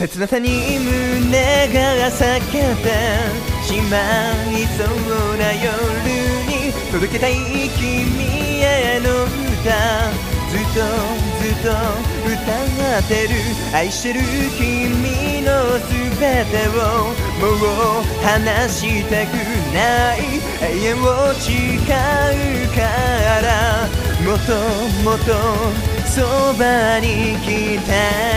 切なさに胸が裂けてしまいそうな夜に届けたい君への歌ずっとずっと歌ってる。愛してる君の全てをもう話したくない。永遠を誓うからもっともっとそばに来た。